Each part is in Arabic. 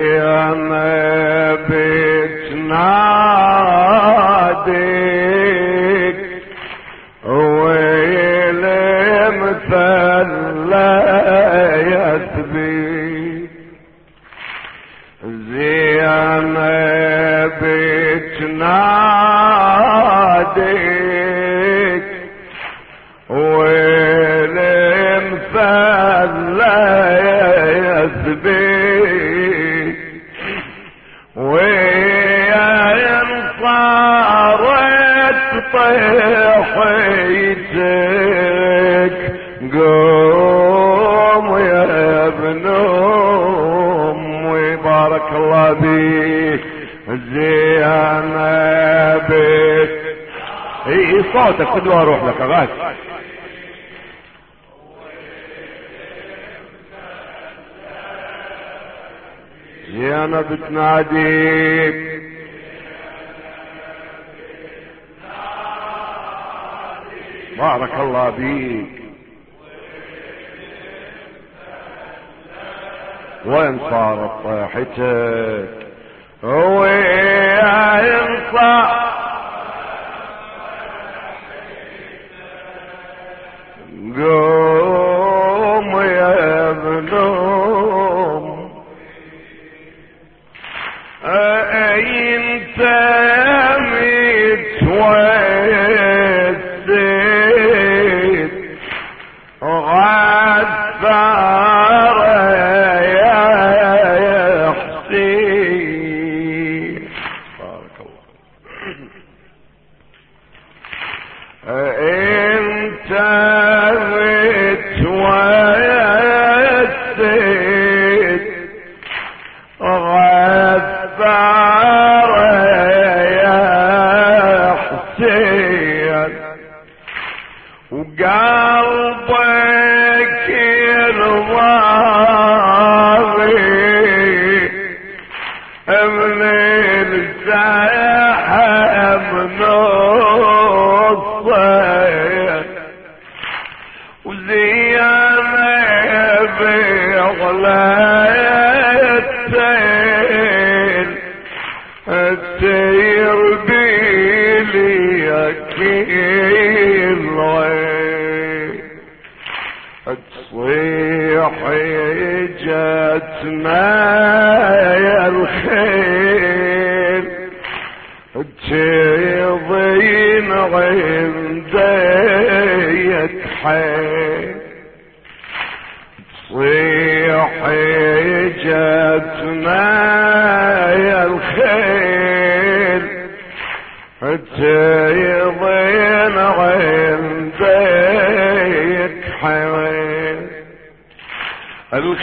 يا ما بتناديك ويل مثل يثبي زين بتناديك ويل مثل يثبي اي صوتك خذ وأروح لك غاز. زينب تناديك بارك الله بيك وين صارت طيحتك؟ وين صار جتنا يا الخيل تضين عندك حيل تصيح جتنا يا الخيل تضين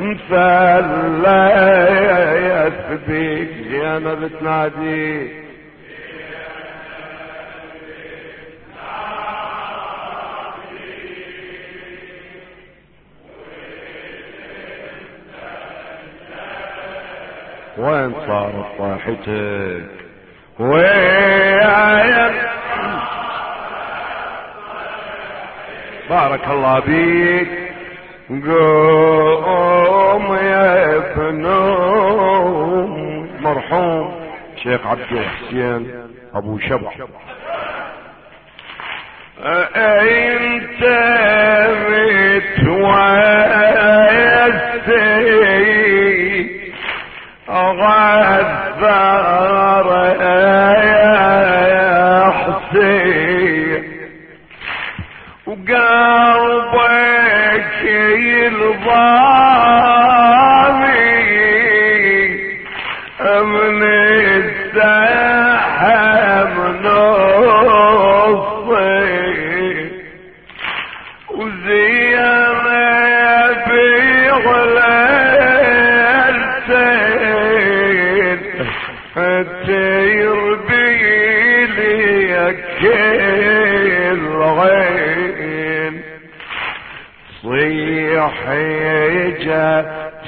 مثل يثبت زينة بتنادي. وين صارت طاحتك؟ وين بارك الله بيك قوم مرحوم شيخ عبد الحسين أبو شبع انت متوسي غفار يا حسين وقلبك يلضامي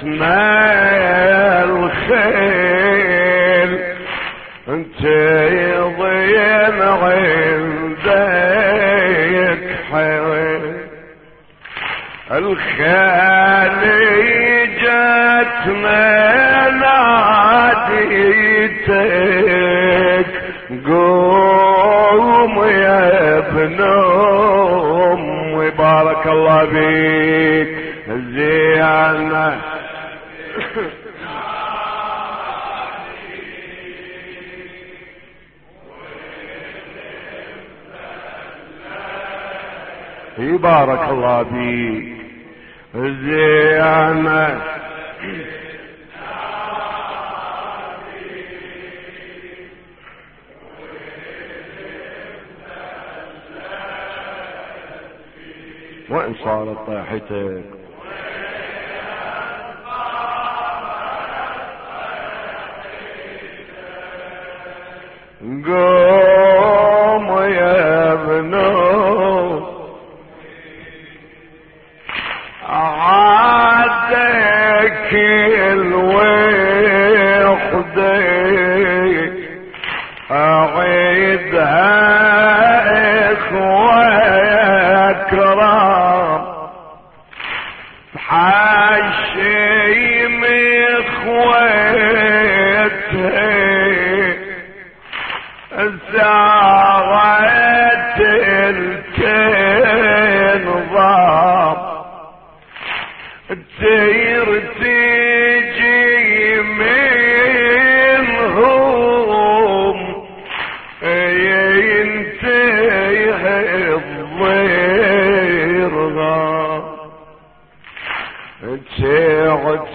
جتنا الخيل. أنت ضين عندك حيل. الخيل جتنا ناديتك. قوم يا ابن أمي بارك الله بيك زيانة بارك الله بيك زيانة وإن صارت طاحتك. قوم أعيدها إخوة كرام حاشيم إخوتي زاغت الكنظام. تير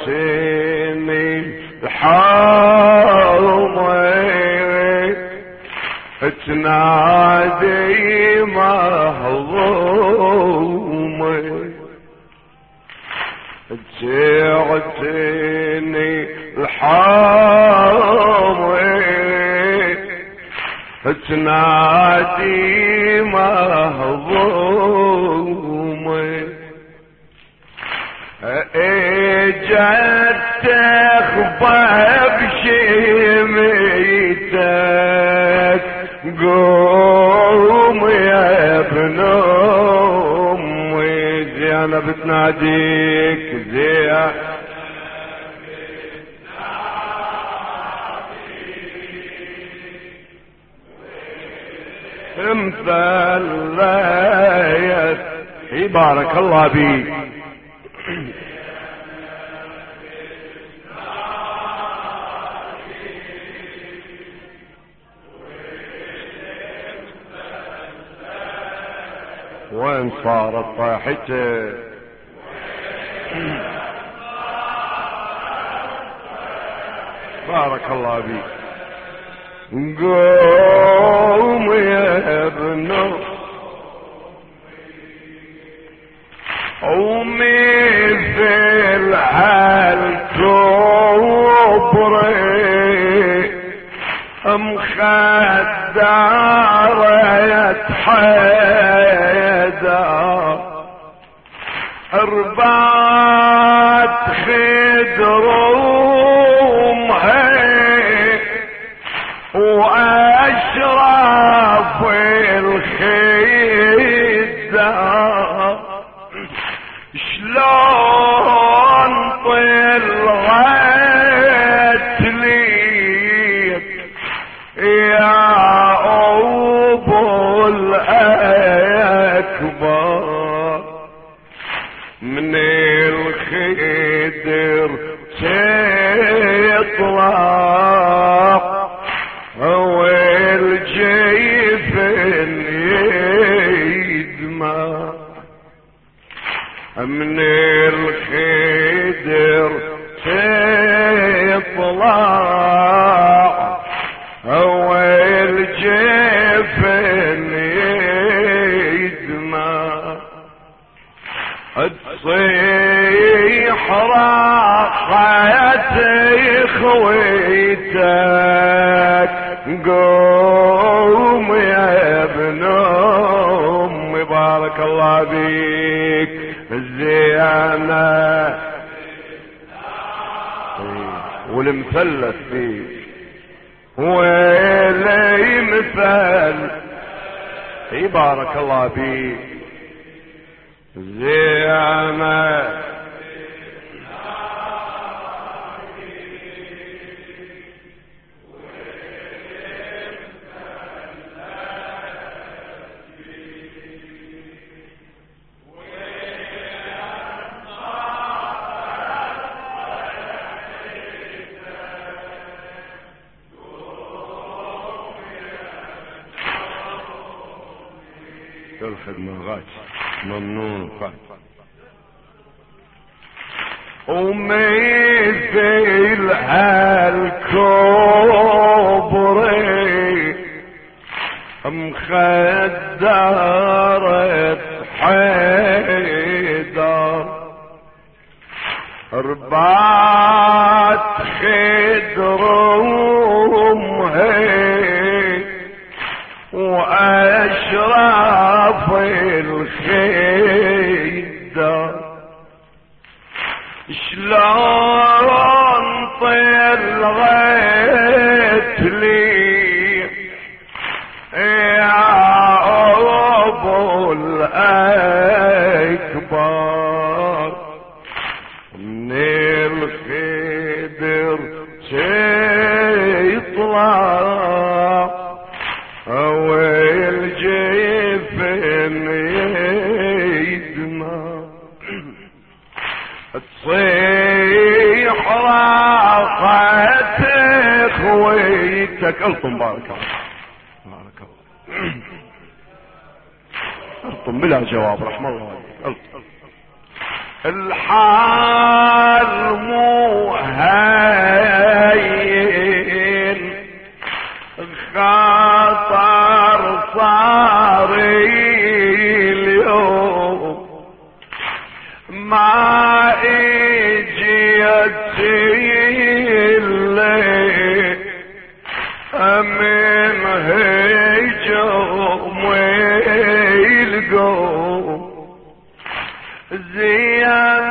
تعتني الحرمين تنادي مهضومه تعتني الحرمين تنادي مهضومه قوم يا ابن امي زيانة بتناديك زيانة مثليت بارك الله بيك وين صارت طاحته بارك الله بيك قوم يا ابن ومثل هالكبري مخدرة حيدر ربات خدرومها واشرف الخدر شلون طلعت لي؟ يا أبو الأكبر. من الخدر. الزيانة والمثلث فيك ويلي مثل اي بارك الله بيك زيانة الخدمة غاية ممنون قال ومثل هالكبري مخدرة حيدر. ربات خدرهم شلون الطم بارك الله بارك الله الطم بلا جواب رحم الله عليك. الحال مو ويلقوم زينب